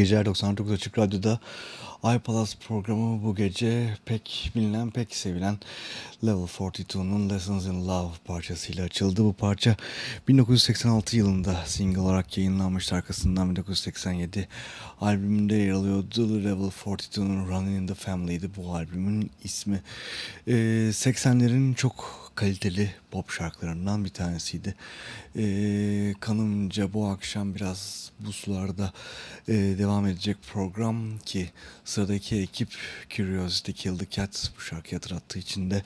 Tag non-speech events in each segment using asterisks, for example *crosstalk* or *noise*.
geceler 99 Açık Radyo'da iPalaz programı bu gece pek bilinen pek sevilen Level 42'nun Lessons in Love parçasıyla açıldı. Bu parça 1986 yılında single olarak yayınlanmıştı arkasından 1987 albümünde yer alıyordu. Level 42'nun Running in the Family'di bu albümün ismi. Ee, 80'lerin çok kaliteli pop şarkılarından bir tanesiydi. E, kanımca bu akşam biraz bu sularda e, devam edecek program ki sıradaki ekip Curiosity Kill the Cat bu şarkıyı hatırlattığı için de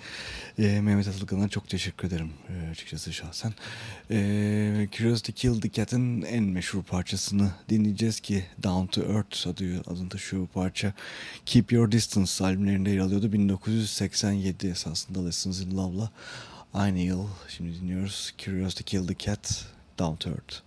e, Mehmet Atılgan'a çok teşekkür ederim e, açıkçası şahsen. E, Curiosity Kill the Cat'ın en meşhur parçasını dinleyeceğiz ki Down to Earth adı, adını taşıyor bu parça. Keep Your Distance albümlerinde yer alıyordu. 1987 esasında Lessons in Love'la aynı yıl. Şimdi dinliyoruz Curiosity Kill the Cat, Down to Earth.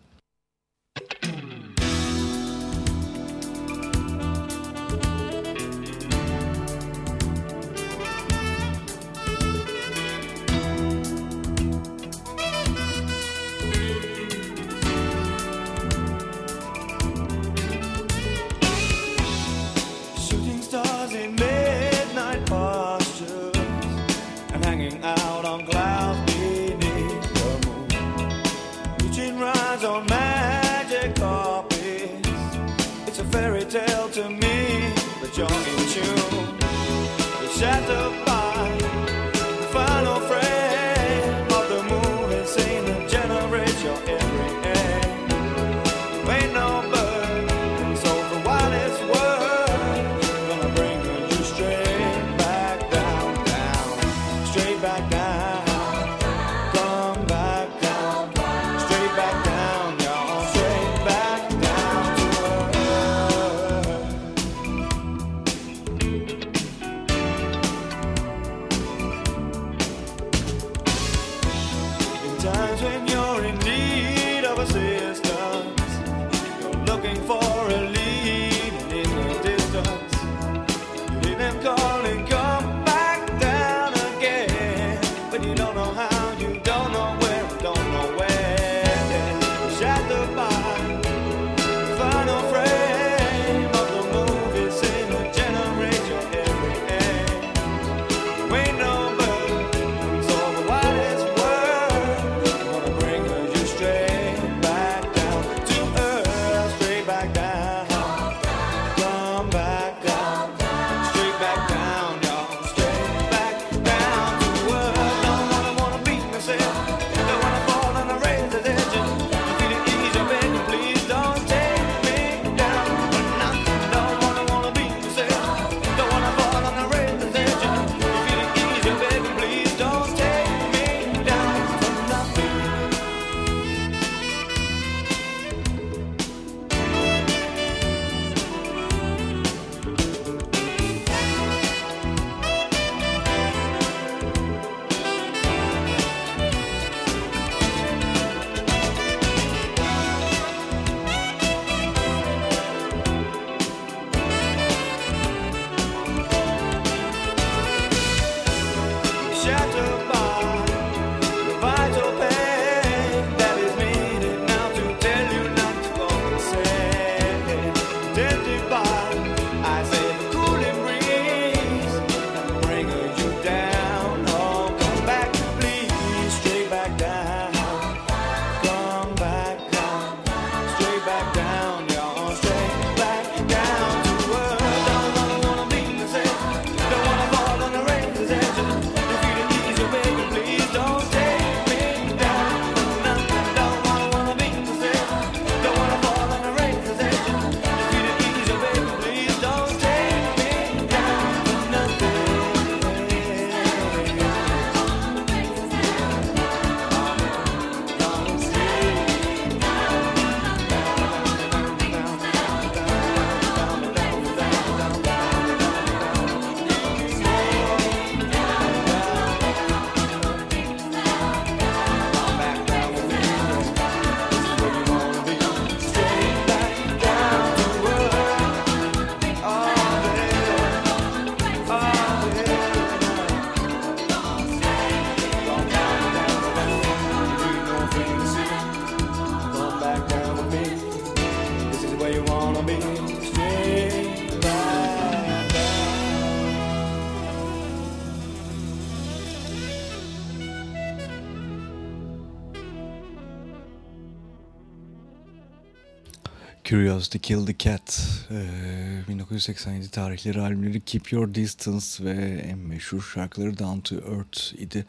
Curiosity Kill the Cat ee, 1987 tarihleri albümleri Keep Your Distance ve en meşhur şarkıları Down to Earth idi.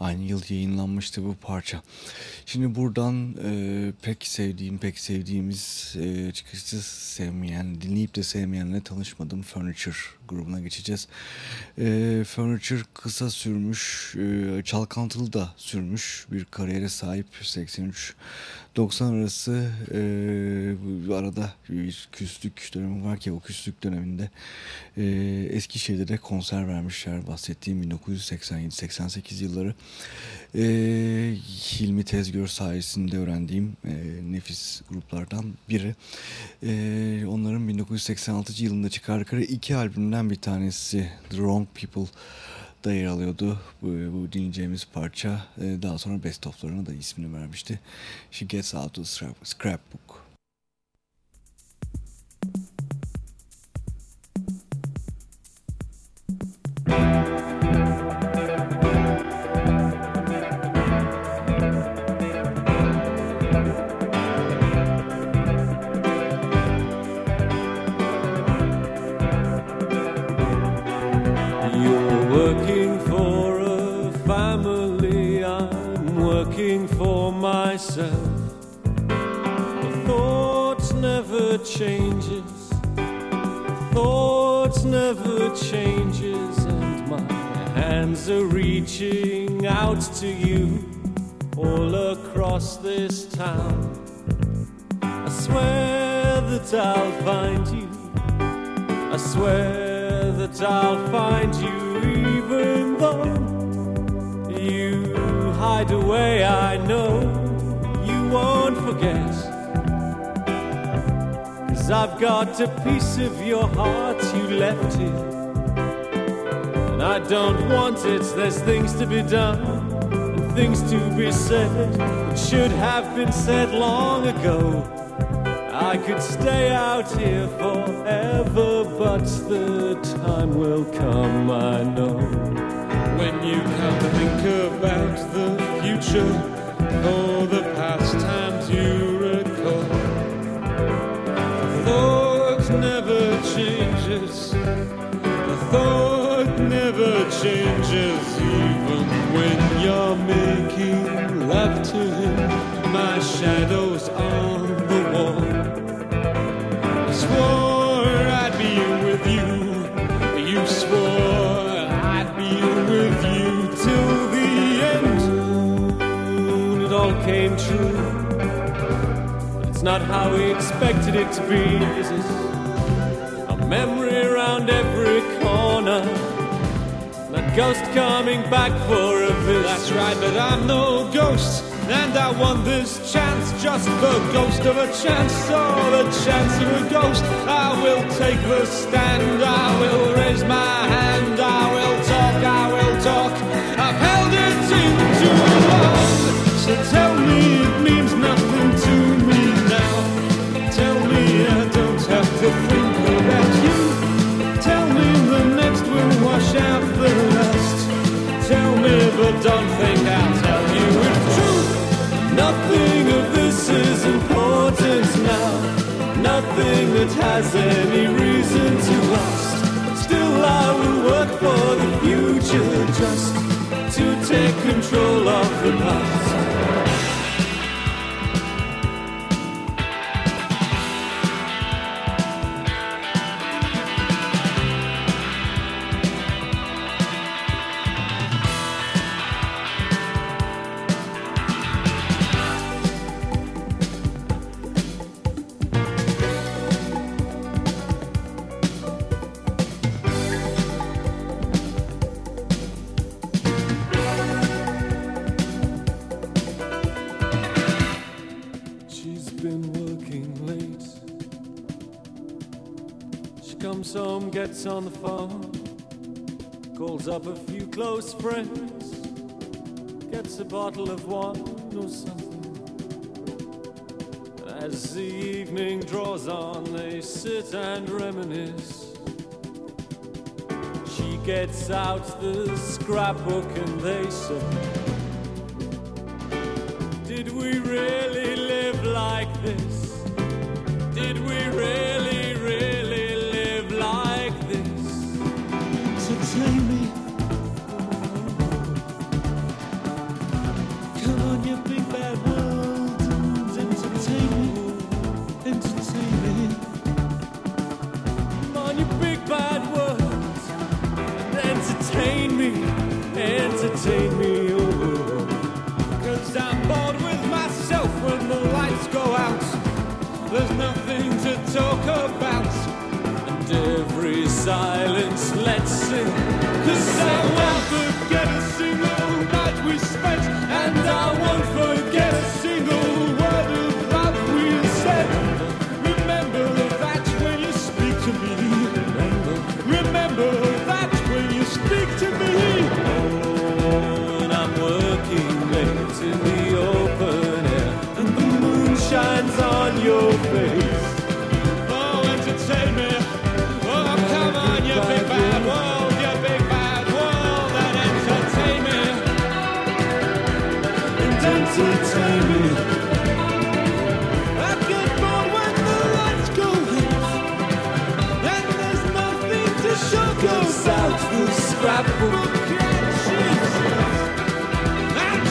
Aynı yıl yayınlanmıştı bu parça. Şimdi buradan e, pek sevdiğim, pek sevdiğimiz e, açıkçası sevmeyen, dinleyip de sevmeyenle tanışmadım. Furniture grubuna geçeceğiz. E, Furniture kısa sürmüş, e, çalkantılı da sürmüş bir kariyere sahip. 83 90 arası e, arada bir küslük dönemi var ki o küslük döneminde e, Eskişehir'de konser vermişler bahsettiğim 1987-88 yılları. E, Hilmi Tezgör sayesinde öğrendiğim e, nefis gruplardan biri. E, onların 1986 yılında çıkardıkları iki albümden bir tanesi The Wrong People da yer alıyordu. Bu, bu dinleyeceğimiz parça e, daha sonra Best of'larına da ismini vermişti. She Gets Out of Scrapbook. Changes. Thoughts never changes, and my hands are reaching out to you all across this town. I swear that I'll find you. I swear that I'll find you, even though you hide away. I know you won't forget. I've got a piece of your heart you left here. And I don't want it, there's things to be done and things to be said that should have been said long ago. I could stay out here forever, but the time will come, I know. When you come to think about the future Oh, the past times you shadow's on the wall. I swore I'd be with you. You swore I'd be with you till the end. It all came true. It's not how we expected it to be? A memory around every corner. That ghost coming back for a visit. That's right, but I'm no ghost. And I want this chance, just the ghost of a chance, oh, the chance of a ghost. I will take the stand, I will raise my hand, I will talk, I will talk. I've held it in too long. So tell me it means nothing to me now. Tell me I don't have to think about you. Tell me the next will wash out the last. Tell me, but don't think Nothing that has any reason to last. Still, I will work for the future just to take control of the past. Gets on the phone, calls up a few close friends, gets a bottle of wine or something. As the evening draws on, they sit and reminisce. She gets out the scrapbook and they say, Did we really live like this? Did we really There's nothing to talk about. And every silence let's sing. Cause I won't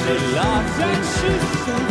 she and she says,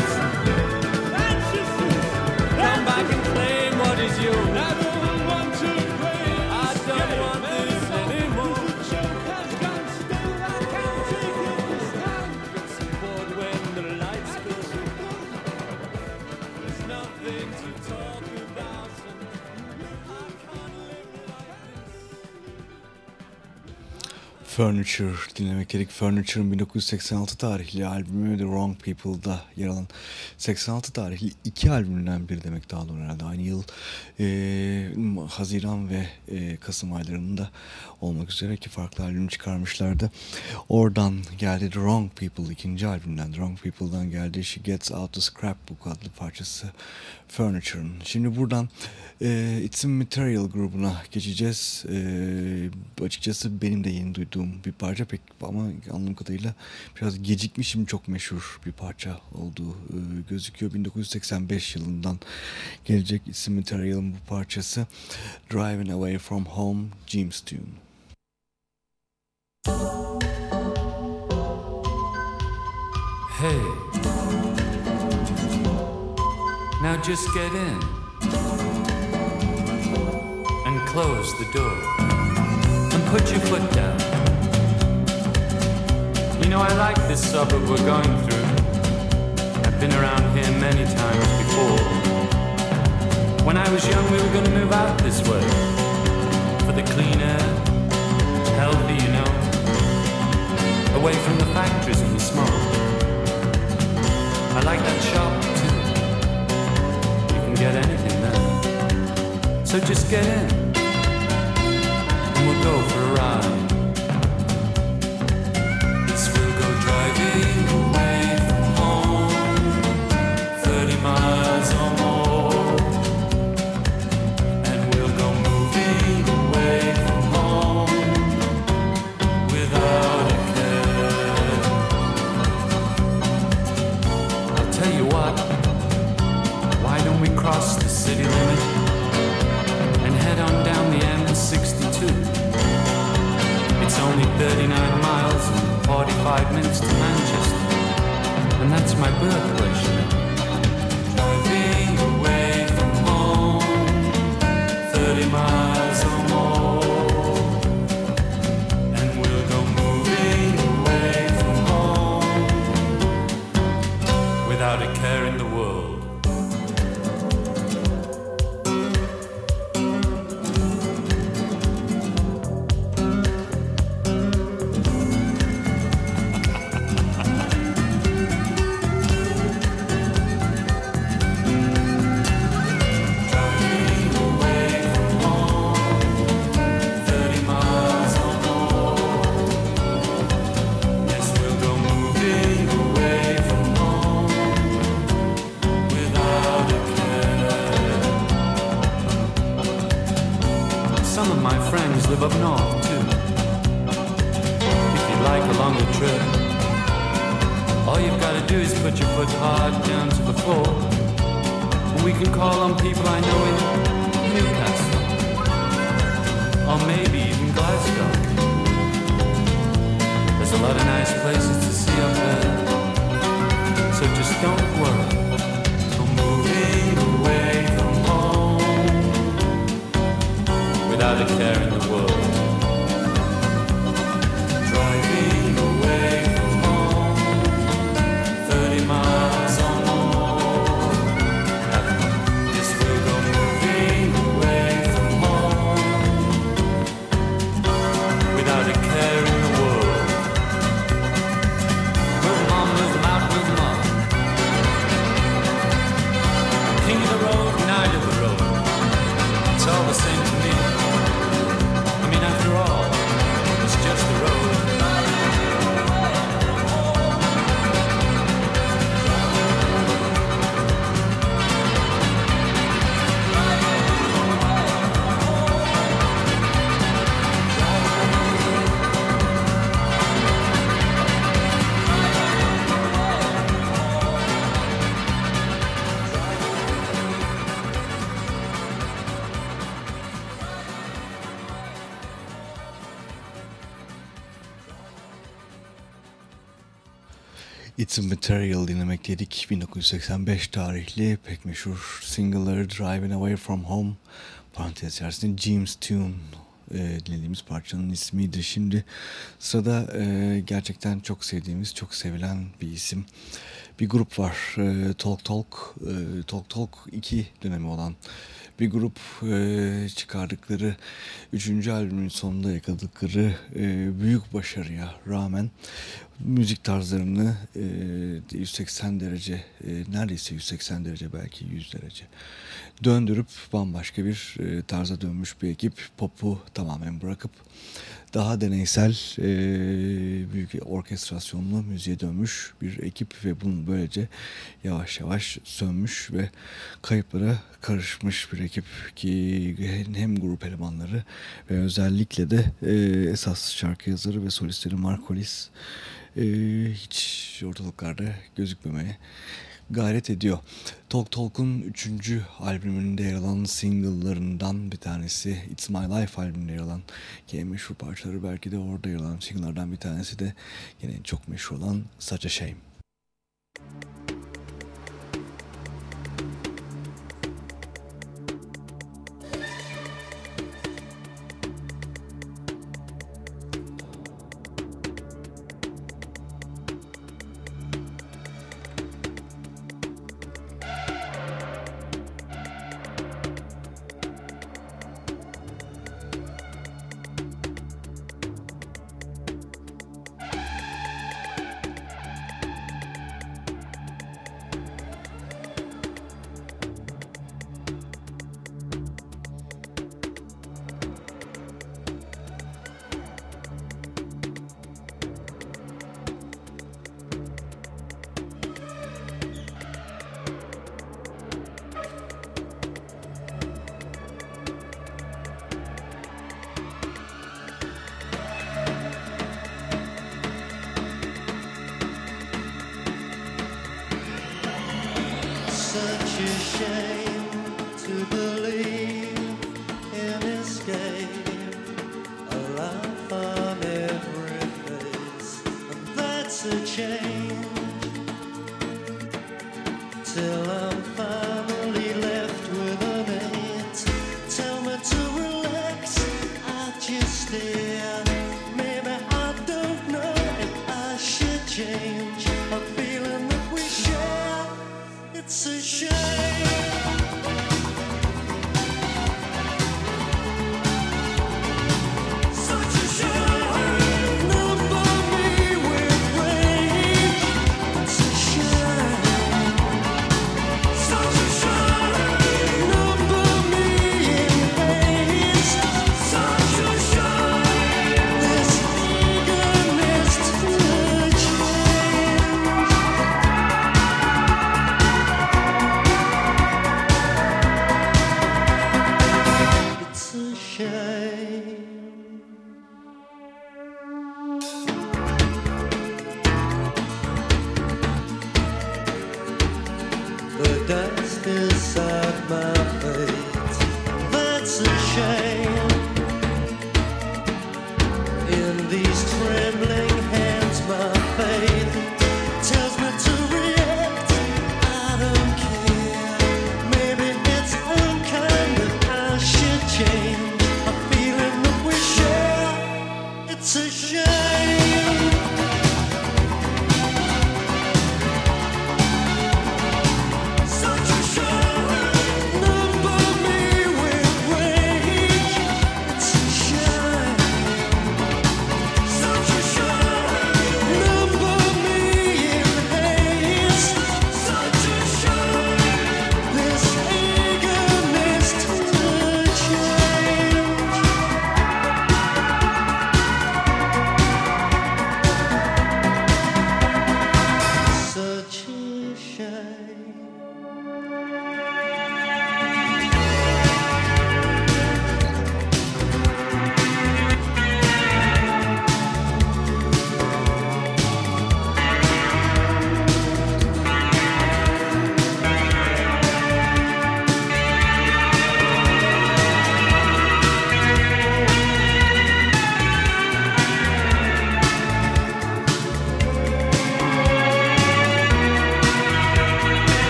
Furniture dinlemek gerek. Furniture'ın 1986 tarihli albümü The Wrong People'da yer alan 86 tarihli iki albümünden biri demek daha doğru herhalde. Aynı yıl e, Haziran ve e, Kasım aylarında olmak üzere iki farklı albüm çıkarmışlardı. Oradan geldi The Wrong People ikinci albümden. The Wrong People'dan geldi She Gets Out the Scrapbook adlı parçası Furniture'ın. Şimdi buradan e, It's a Material grubuna geçeceğiz. E, açıkçası benim de yeni duyduğum bir parça pek ama anladığım kadarıyla biraz gecikmişim çok meşhur bir parça olduğu e, gözüküyor. 1985 yılından gelecek It's a Material'ın bu parçası Driving Away From Home James Tune. Hey. Now just get in and close the door and put your foot down. You know, I like this suburb we're going through. I've been around here many times before. When I was young, we were going to move out this way for the clean air, healthy, you know, away from the factories and the smoke. I like that shop get anything there. So just get in and we'll go for a ride. Dinlemekteydik. 1985 tarihli pek meşhur single'ları Driving Away From Home parantez içerisinde James Tune e, dinlediğimiz parçanın ismiydi. Şimdi sırada e, gerçekten çok sevdiğimiz, çok sevilen bir isim. Bir grup var. E, Talk Talk. E, Talk Talk 2 dönemi olan bir grup e, çıkardıkları 3. albümün sonunda yakaladıkları e, büyük başarıya rağmen müzik tarzlarını e, 180 derece e, neredeyse 180 derece belki 100 derece döndürüp bambaşka bir e, tarza dönmüş bir ekip popu tamamen bırakıp daha deneysel e, büyük orkestrasyonlu müziğe dönmüş bir ekip ve bunun böylece yavaş yavaş sönmüş ve kayıplara karışmış bir ekip ki hem grup elemanları ve özellikle de e, esas şarkı yazarı ve solistleri Markolis e, hiç ortalıklarda gözükmemeye gayret ediyor. Talk Talk'un 3. albümünde yer alan single'larından bir tanesi It's My Life albümünde yer alan ki meşhur parçaları belki de orada yer alan single'lardan bir tanesi de yine çok meşhur olan Such a Shame.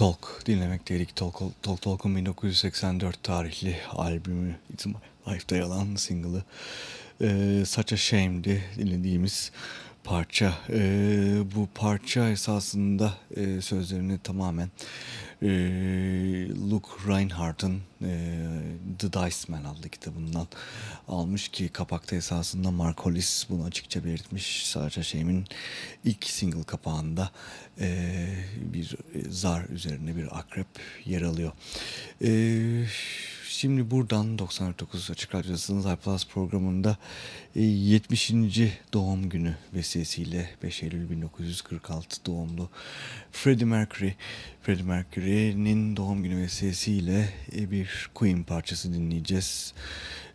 Talk dinlemekteydik. Talk Talk Talk'un 1984 tarihli albümü It's My Life'da yalan single'ı e, Such a Shame'di dinlediğimiz parça. E, bu parça esasında e, sözlerini tamamen e, Luke Reinhardt'ın e, The Dice Man adlı kitabından almış ki kapakta esasında Mark Hollis bunu açıkça belirtmiş. Such a Shame'in ilk single kapağında e, bir zar üzerine bir akrep yer alıyor. E, Şimdi buradan 99 Açık Radyosu'nun iPlus programında e, 70. doğum günü vesilesiyle 5 Eylül 1946 doğumlu Freddie Mercury. Freddie Mercury'nin doğum günü vesilesiyle e, bir Queen parçası dinleyeceğiz.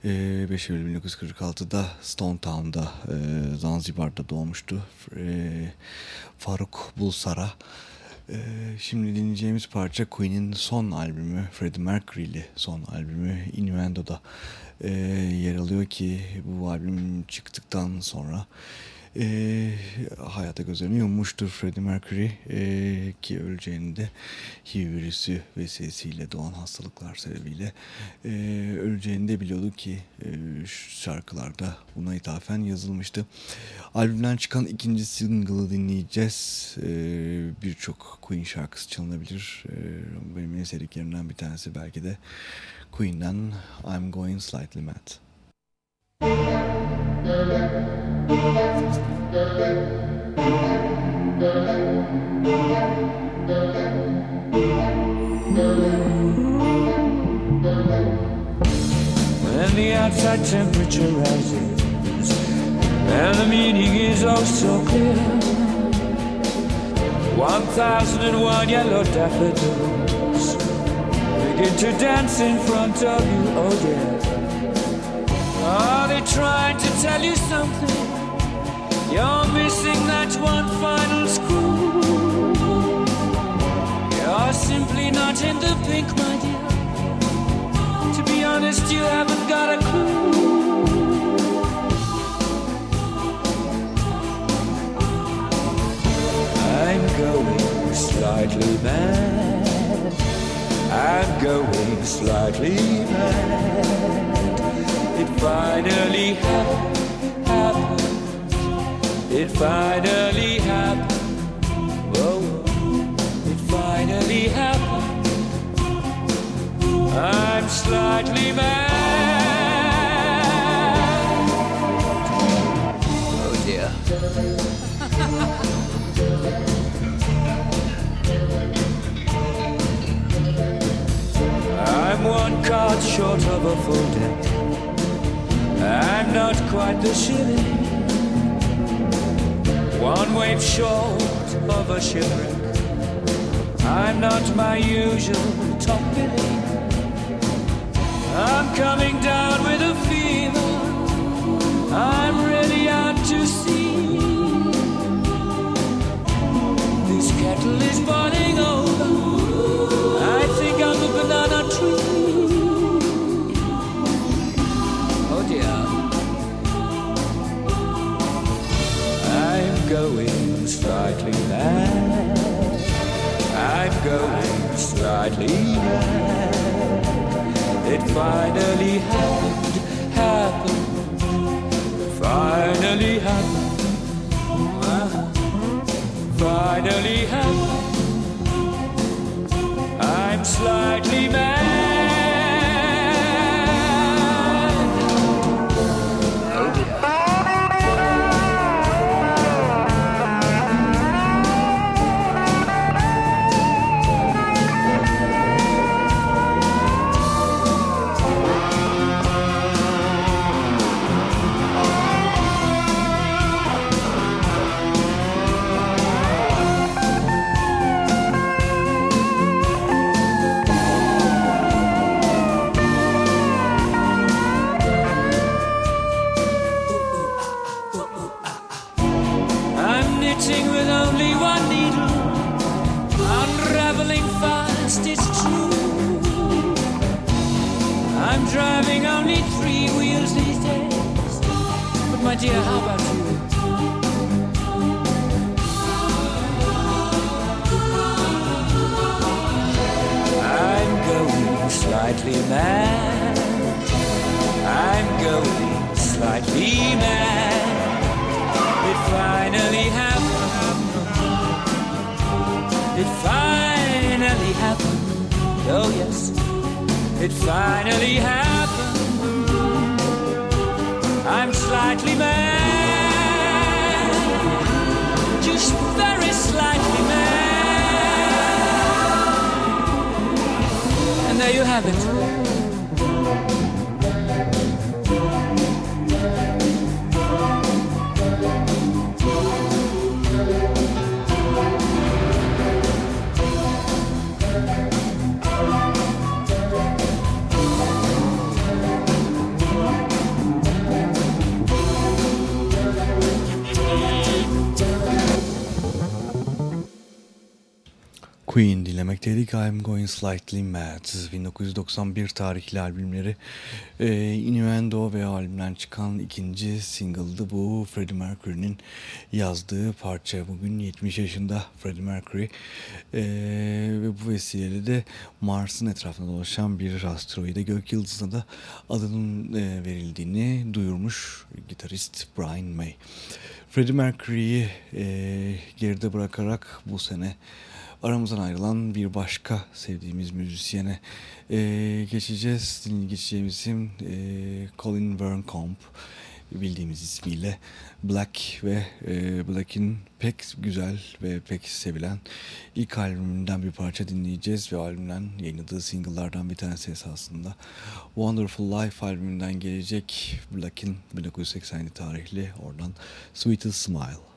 E, 5 Eylül 1946'da Stone Town'da e, Zanzibar'da doğmuştu. E, Faruk Bulsara. Ee, şimdi dinleyeceğimiz parça Queen'in son albümü, Freddie Mercury'li son albümü Innuendo'da e, yer alıyor ki bu albüm çıktıktan sonra e, hayata gözlerini yummuştur Freddie Mercury e, ki öleceğini de HIV virüsü vesilesiyle doğan hastalıklar sebebiyle e, öleceğini de biliyordu ki e, şarkılarda buna ithafen yazılmıştı. Albümden çıkan ikinci single'ı dinleyeceğiz. E, Birçok Queen şarkısı çalınabilir. E, benim en sevdiklerimden bir tanesi belki de Queen'den I'm Going Slightly Mad. When the outside temperature rises and the meaning is oh so clear. One thousand and one yellow daffodils begin to dance in front of you, oh dear. Are they trying to tell you something? You're missing that one final screw. You're simply not in the pink, my dear. To be honest, you haven't got a clue. I'm going slightly mad. I'm going slightly mad. It finally happened. happened. It finally happened. Whoa, it finally happened. I'm slightly mad. Oh dear. *laughs* I'm one card short of a full deck. I'm not quite the shilling. One wave short of a shipwreck. I'm not my usual top billing. I'm coming down with a fever. I'm ready out to sea. Finally happened, happened, finally happened, finally happened. I'm slightly mad. Dinlemekteydik. I'm Going Slightly Mad. 1991 tarihli albümleri e, Innuendo ve albümden çıkan ikinci single'dı bu. Freddie Mercury'nin yazdığı parça. Bugün 70 yaşında Freddie Mercury e, ve bu vesileyle de Mars'ın etrafında dolaşan bir asteroide gök yıldızına da adının e, verildiğini duyurmuş gitarist Brian May. Freddie Mercury'yi e, geride bırakarak bu sene aramızdan ayrılan bir başka sevdiğimiz müzisyene e, geçeceğiz. Geçeceğimiz isim e, Colin Verncomp bildiğimiz ismiyle Black ve e, Black'in pek güzel ve pek sevilen ilk albümünden bir parça dinleyeceğiz ve albümden yayınladığı single'lardan bir tanesi esasında Wonderful Life albümünden gelecek Black'in 1987 tarihli oradan Sweetest Smile.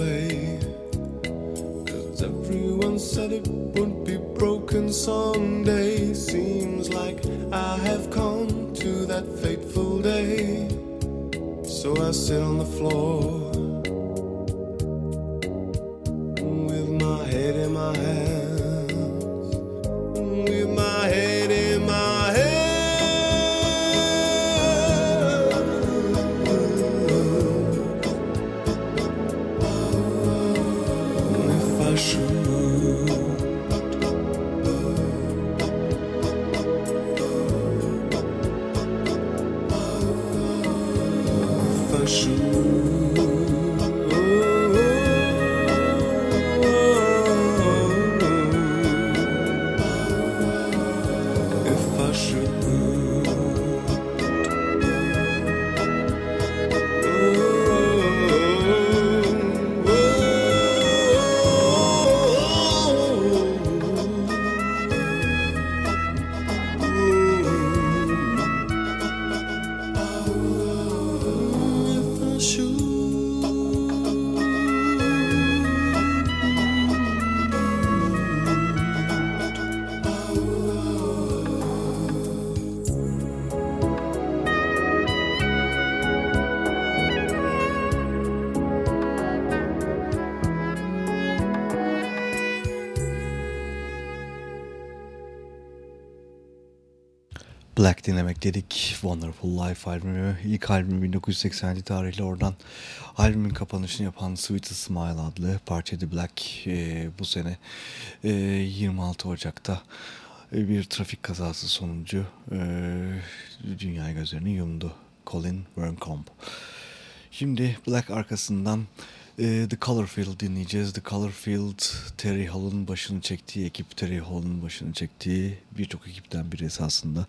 play. Cause everyone said it would be broken someday. Seems like I have come to that fateful day. So I sit on the floor. Dinlemek dedik. Wonderful Life albümü. İlk albüm 1987 tarihli oradan albümün kapanışını yapan Sweetest Smile adlı parçaydı Black. E, bu sene e, 26 Ocak'ta e, bir trafik kazası sonucu e, dünya gözlerini yumdu. Colin Verncombe. Şimdi Black arkasından e, The Colorfield dinleyeceğiz. The Colorfield, Terry Hall'ın başını çektiği ekip, Terry Hall'ın başını çektiği birçok ekipten biri esasında.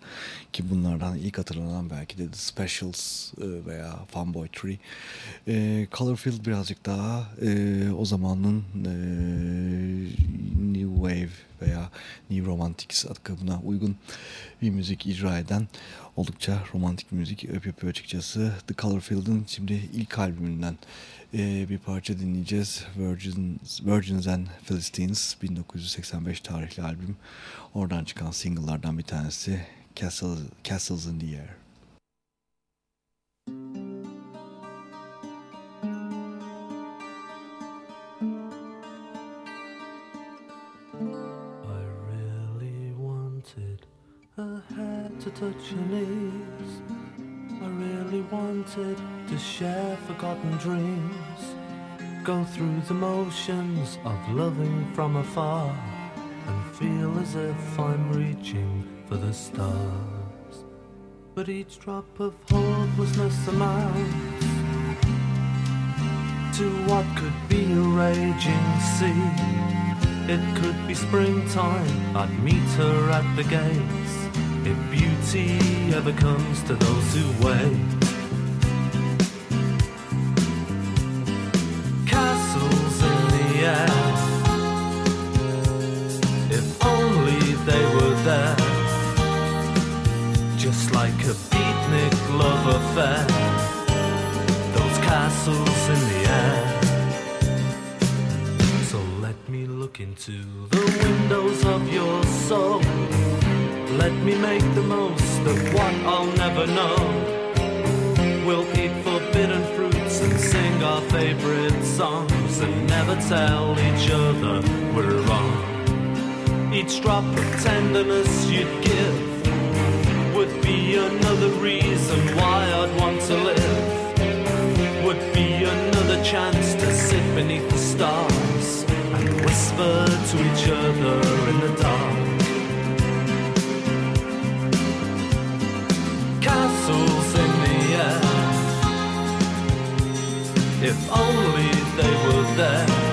Ki bunlardan ilk hatırlanan belki de The Specials e, veya Funboy Tree. E, Colorfield birazcık daha e, o zamanın e, New Wave veya New Romantics akımına uygun bir müzik icra eden oldukça romantik müzik öp yapıyor açıkçası. The Colorfield'ın şimdi ilk albümünden e, bir parça dinleyeceğiz. Virgins, Virgins and Philistines 1985 tarihli albüm. Oradan çıkan single'lardan bir tanesi Castle, Castles in the Air. I really wanted to share forgotten dreams. Go through the motions of loving from afar and feel as if I'm reaching for the stars. But each drop of hopelessness amounts to what could be a raging sea. It could be springtime, I'd meet her at the gates. If beauty ever comes to those who wait. If only they were there. Just like a beatnik love affair. Those castles in the air. So let me look into the windows of your soul. Let me make the most of what I'll never know. We'll eat forbidden fruits and sing our favorite songs and never tell each other we're wrong. Each drop of tenderness you'd give would be another reason why I'd want to live. Would be another chance to sit beneath the stars and whisper to each other in the dark. Castles in the air. If only they were there,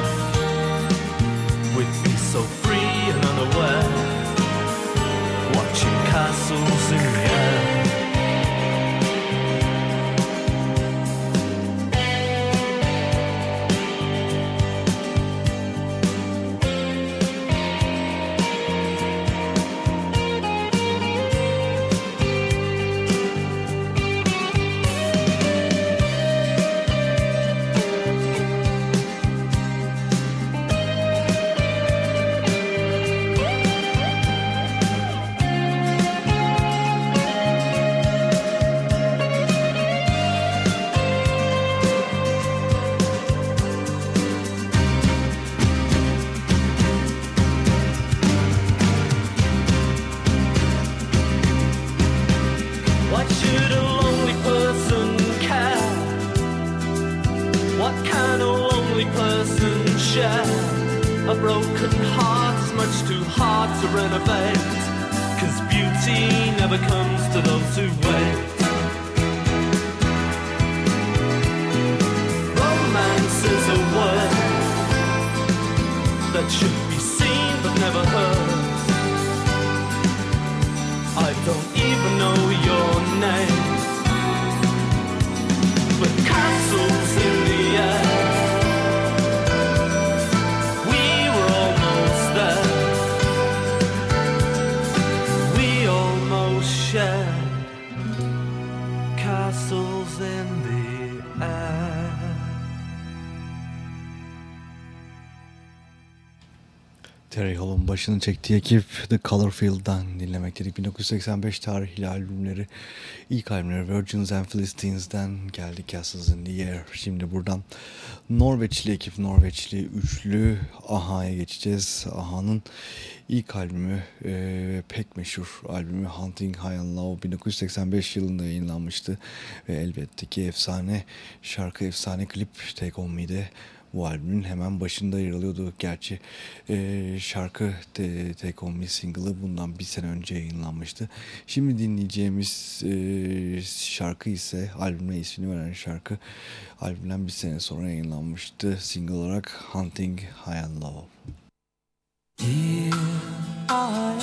should başını çektiği ekip The Colorfield'dan dinlemek dedik. 1985 tarihli albümleri, ilk albümleri Virgins and Philistines'den geldi Castles in the Air. Şimdi buradan Norveçli ekip, Norveçli üçlü Aha'ya geçeceğiz. Aha'nın ilk albümü e, pek meşhur albümü Hunting High and Low 1985 yılında yayınlanmıştı. Ve elbette ki efsane şarkı, efsane klip Take On Me'de bu albümün hemen başında yer alıyordu. Gerçi e, şarkı de, Take On Me single'ı bundan bir sene önce yayınlanmıştı. Şimdi dinleyeceğimiz e, şarkı ise albüme ismini veren şarkı albümden bir sene sonra yayınlanmıştı. Single olarak Hunting High and Low. Here I am,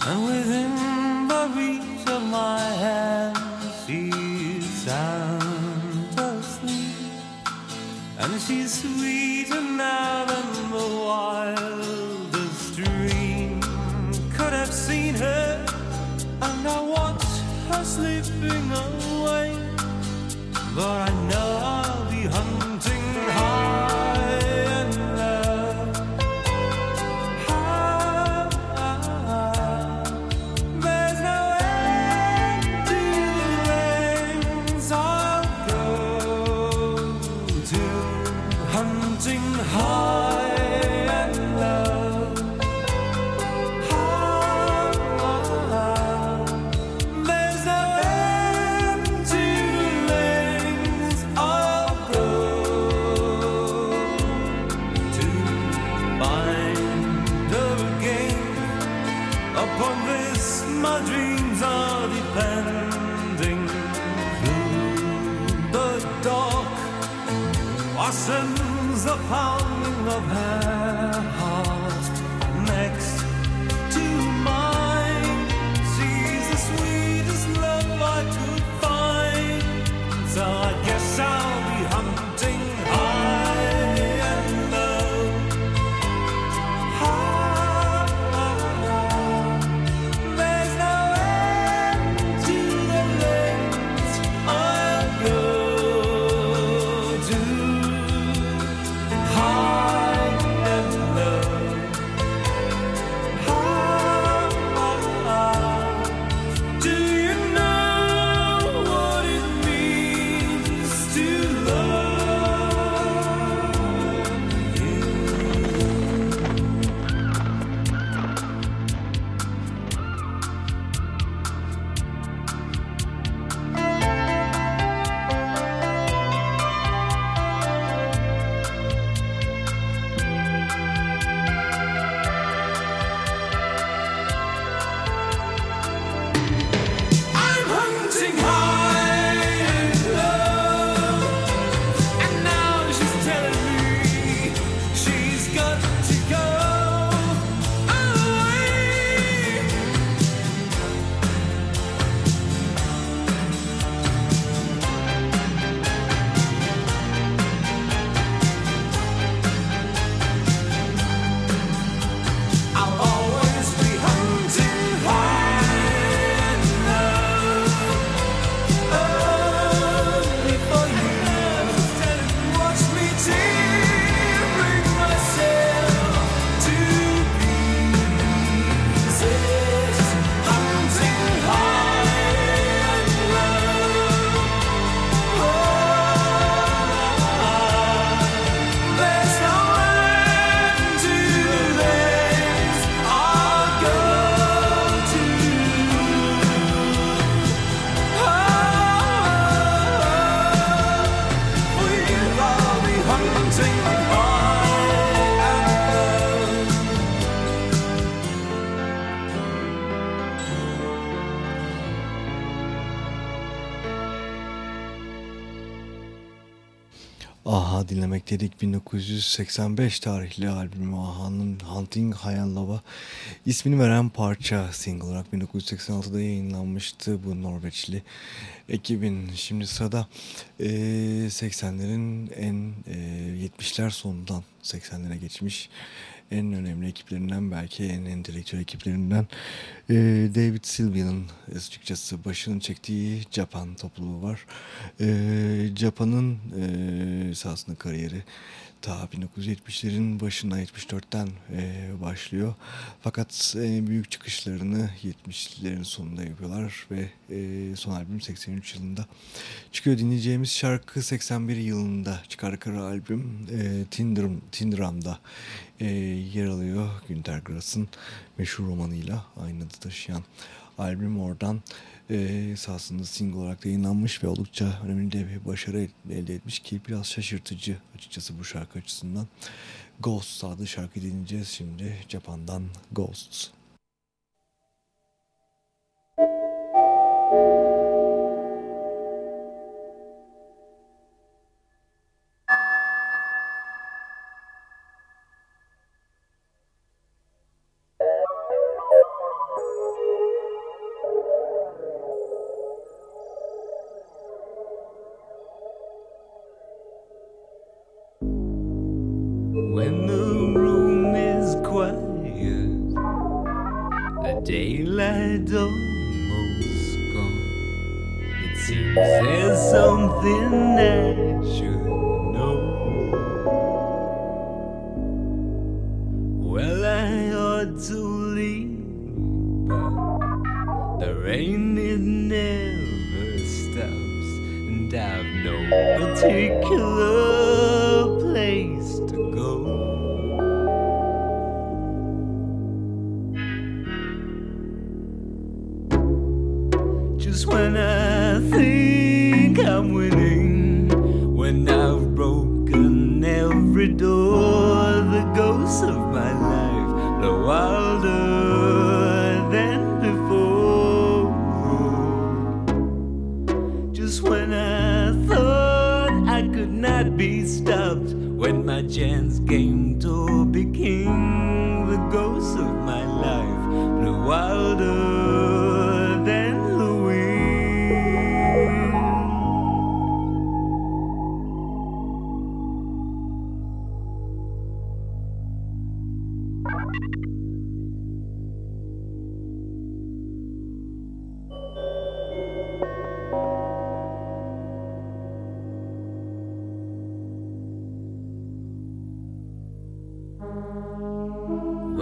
and within the reach of my hand, she's sound asleep, and she's sweeter now than the wildest dream could have seen her. And I watch her slipping away, but I know I'll be hunting high 1985 tarihli albümü Aha'nın Hunting and Love'a ismini veren parça single olarak 1986'da yayınlanmıştı bu Norveçli ekibin. Şimdi sırada eee, 80'lerin en eee, 70'ler sonundan 80'lere geçmiş en önemli ekiplerinden belki en entelektüel ekiplerinden eee, David Sylvia'nın açıkçası başını çektiği Japan topluluğu var. Eee Japan'ın eee esasında kariyeri ta 1970'lerin başına 74'ten e, başlıyor. Fakat e, büyük çıkışlarını 70'lerin sonunda yapıyorlar ve e, son albüm 83 yılında çıkıyor. Dinleyeceğimiz şarkı 81 yılında çıkardıkları albüm e, Tinder, Tinderam'da e, yer alıyor. Günter Grass'ın meşhur romanıyla aynı adı taşıyan albüm oradan e, esasında single olarak yayınlanmış ve oldukça önemli de bir başarı elde etmiş ki biraz şaşırtıcı açıkçası bu şarkı açısından. Ghosts adlı şarkı dinleyeceğiz şimdi Japan'dan Ghosts. When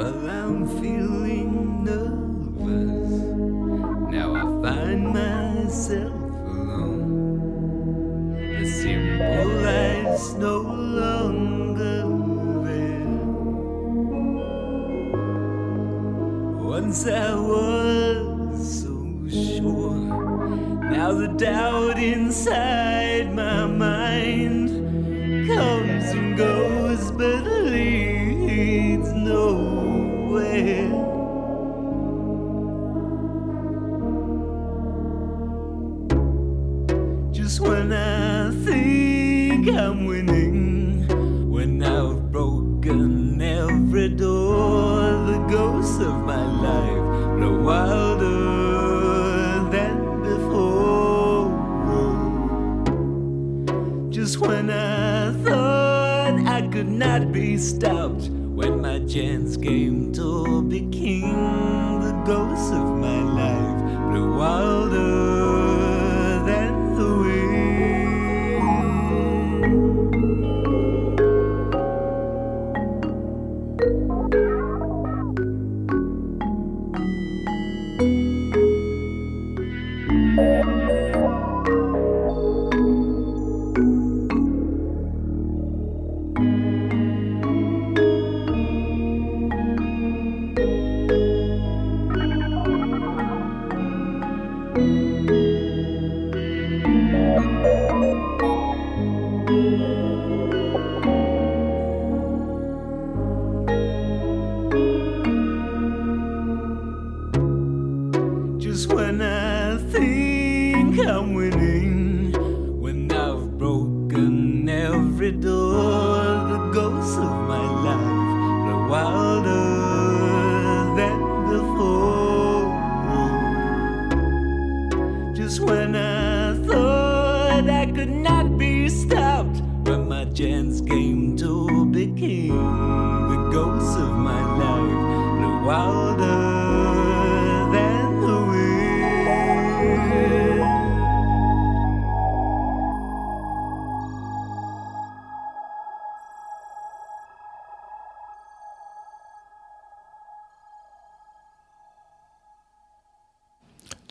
Well, I'm feeling nervous. Now I find myself alone. The simple life's no longer there. Once I was so sure. Now the doubt inside stopped, when my chance came every door the ghosts of my life the wilder than before. Just when I thought I could not be stopped when my chance came to be king.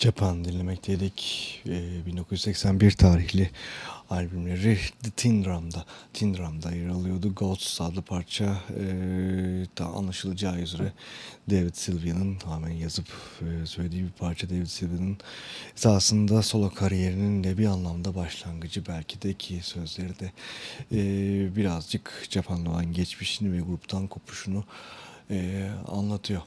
Japan dinlemekteydik. Ee, 1981 tarihli albümleri The Tin Drum'da, Tin Drum'da yer alıyordu. Ghosts adlı parça e, da anlaşılacağı üzere David Sylvia'nın tamamen yazıp e, söylediği bir parça. David Sylvia'nın esasında solo kariyerinin de bir anlamda başlangıcı belki de ki sözleri de e, birazcık Japan'la olan geçmişini ve gruptan kopuşunu e, anlatıyor.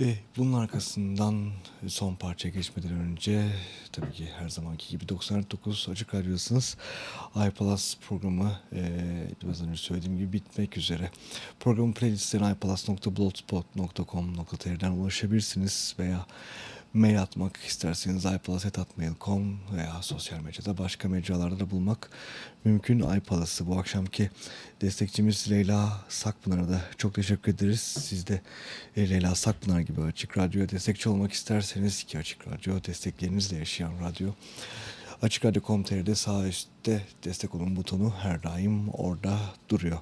E, bunun arkasından son parça geçmeden önce tabii ki her zamanki gibi 99 Açık Radyo'dasınız. iPlus programı e, biraz önce söylediğim gibi bitmek üzere. Programın playlistlerine iPlus.blogspot.com.tr'den ulaşabilirsiniz veya mail atmak isterseniz iPlus.mail.com veya sosyal medyada başka mecralarda da bulmak mümkün. iPlus'ı bu akşamki destekçimiz Leyla Sakpınar'a da çok teşekkür ederiz. Siz de e, Leyla Sakpınar gibi Açık Radyo'ya destekçi olmak isterseniz ki Açık Radyo desteklerinizle yaşayan radyo. Açık Radyo.com.tr'de sağ üstte destek olun butonu her daim orada duruyor.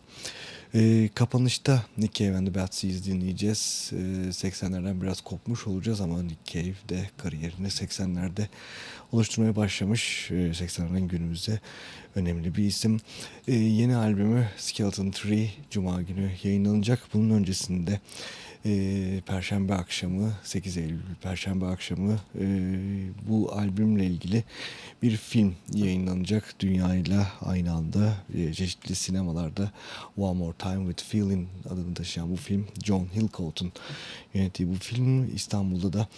E, kapanışta Nick Cave and the Bad Seeds dinleyeceğiz. E, 80'lerden biraz kopmuş olacağız ama Nick Cave de kariyerini 80'lerde oluşturmaya başlamış. E, 80'lerin günümüzde önemli bir isim. E, yeni albümü Skeleton Tree Cuma günü yayınlanacak. Bunun öncesinde e, Perşembe akşamı 8 Eylül Perşembe akşamı e, bu albümle ilgili bir film yayınlanacak dünyayla aynı anda e, çeşitli sinemalarda One More Time with Feeling adını taşıyan bu film John Hillcoat'un yönettiği bu film. İstanbul'da da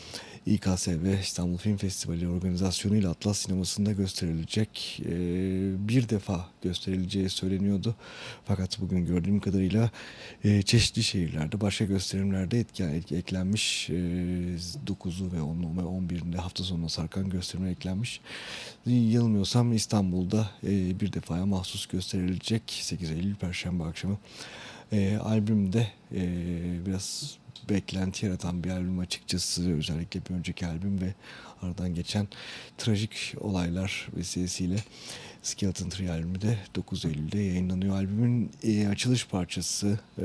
İKSV İstanbul Film Festivali organizasyonuyla Atlas Sineması'nda gösterilecek. E, bir defa gösterileceği söyleniyordu. Fakat bugün gördüğüm kadarıyla e, çeşitli şehirlerde başka gösterimlerde etken, eklenmiş. E, 9'u ve 10'u ve 11'inde hafta sonuna sarkan gösterimler eklenmiş. Yanılmıyorsam İstanbul'da e, bir defaya mahsus gösterilecek 8 Eylül Perşembe akşamı. E, albümde e, biraz beklenti yaratan bir albüm açıkçası özellikle bir önceki albüm ve aradan geçen trajik olaylar vesilesiyle Skeleton Tree albümü de 9 Eylül'de yayınlanıyor. Albümün e, açılış parçası e,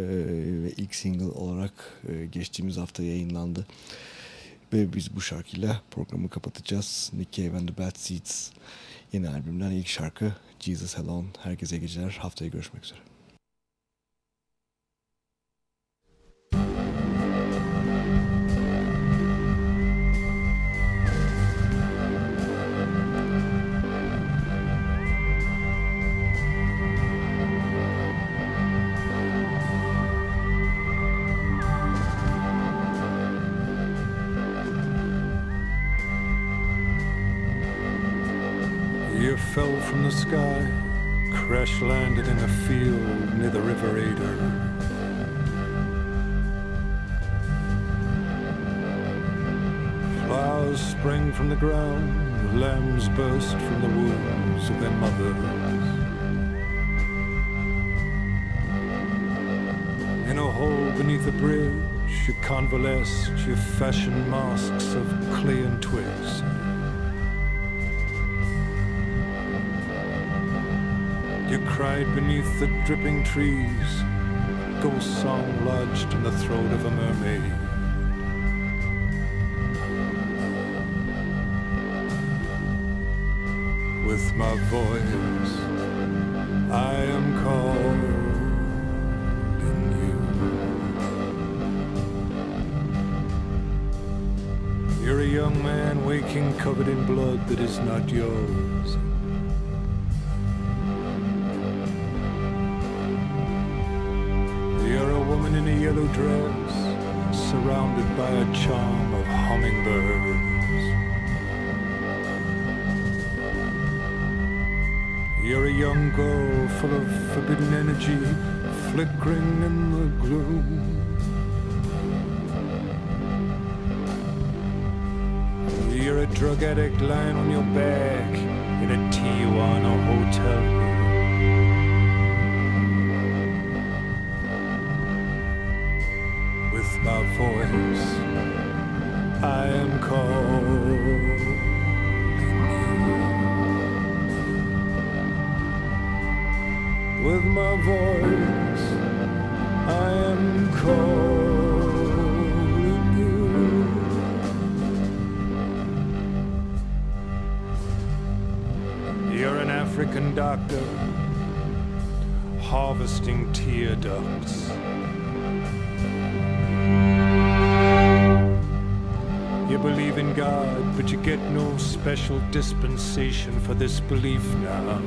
ve ilk single olarak e, geçtiğimiz hafta yayınlandı. Ve biz bu şarkıyla programı kapatacağız. Nick Cave and the Bad Seeds yeni albümden ilk şarkı Jesus Alone. Herkese geceler. Haftaya görüşmek üzere. From the sky, crash landed in a field near the River Ader. Flowers sprang from the ground, lambs burst from the wombs of their mothers. In a hole beneath a bridge, you convalesced, you fashioned masks of clay and twigs. You cried beneath the dripping trees, ghost song lodged in the throat of a mermaid. With my voice, I am calling you. You're a young man waking covered in blood that is not yours. Surrounded by a charm of hummingbirds. You're a young girl full of forbidden energy, flickering in the gloom. You're a drug addict lying on your back in a Tijuana hotel I am cold. With my voice, I am calling you. You're an African doctor harvesting tear ducts. Believe in God, but you get no special dispensation for this belief now.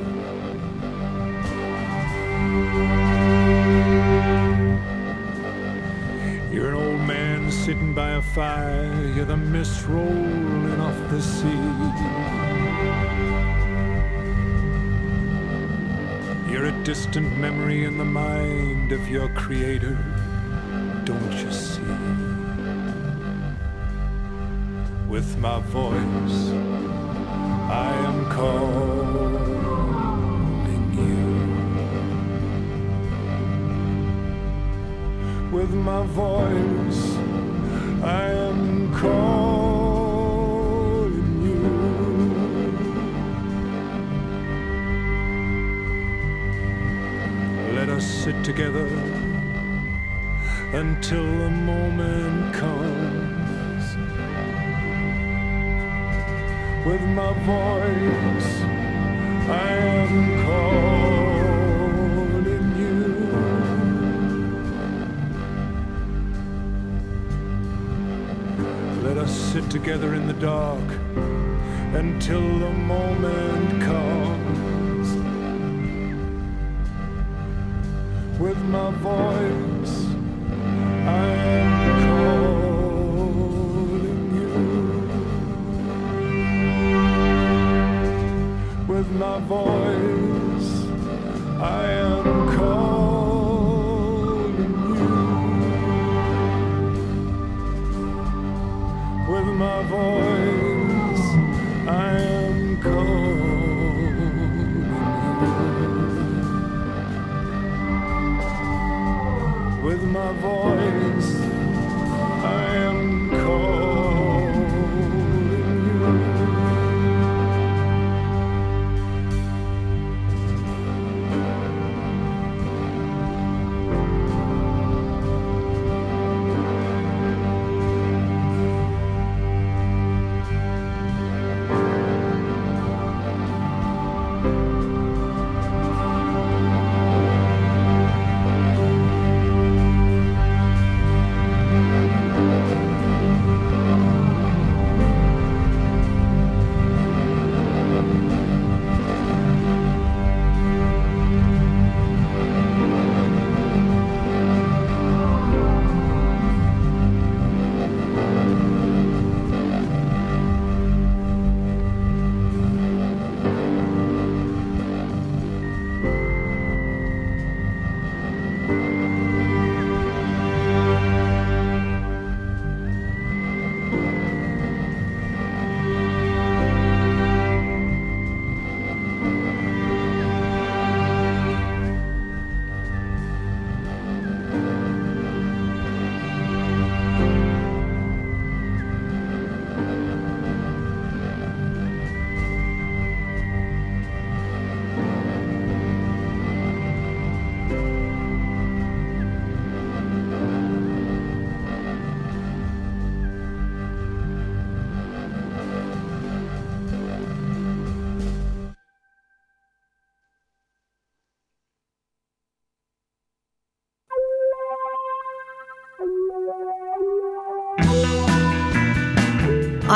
You're an old man sitting by a fire, you're the mist rolling off the sea. You're a distant memory in the mind of your creator, don't you see? With my voice, I am calling you. With my voice, I am calling you. Let us sit together until the moment comes. With my voice, I am calling you. Let us sit together in the dark until the moment comes. With my voice,